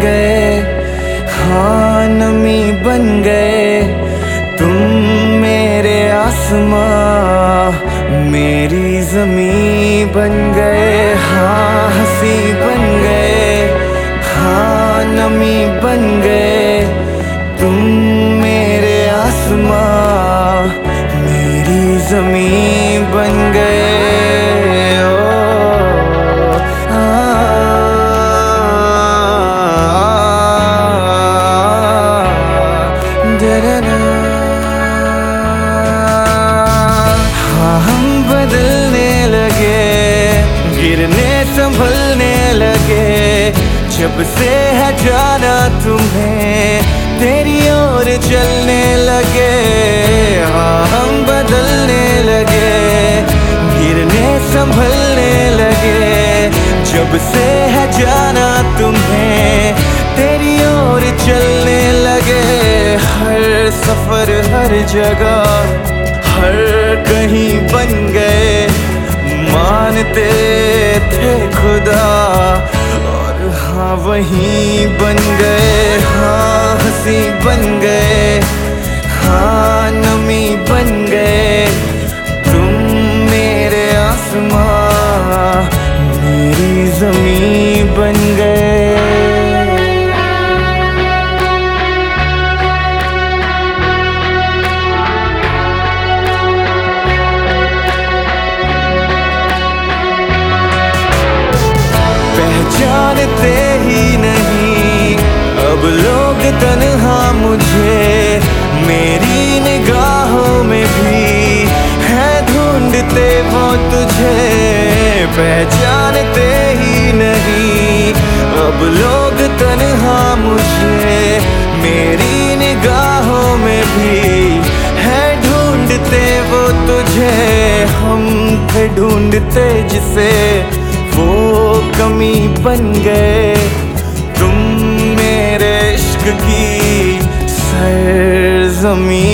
गए। हाँ नमी बन गए। तुम मेरे आसमां, मेरी जमी बन गए। हाँ हँसी बन गए। हाँ नमी बन गए। हम बदलने लगे, गिरने, संभलने लगे। जब से है जाना तुम्हें, तेरी ओर चलने लगे। हाँ हम बदलने लगे, गिरने, संभलने लगे। जब से है जाना तुम्हें, तेरी ओर चलने लगे। हर सफ़र, हर जगह, हर कहीं बन गए। मानते थे खुदा, और हाँ वहीं बन गए। हाँ हँसी बन गए। हाँ नमी बन गए। तुम मेरे आसमां, मेरी जमी बन गए। पहचानते ही नहीं। अब लोग तन्हा मुझे, मेरी निगाहों में भी है ढूंढते वो तुझे। पहचानते ही नहीं। अब लोग तन्हा मुझे, मेरी निगाहों में भी है ढूंढते वो तुझे। हम थे ढूंढते जिसे, वो कमी बन गए। तुम मेरे इश्क की सरजमी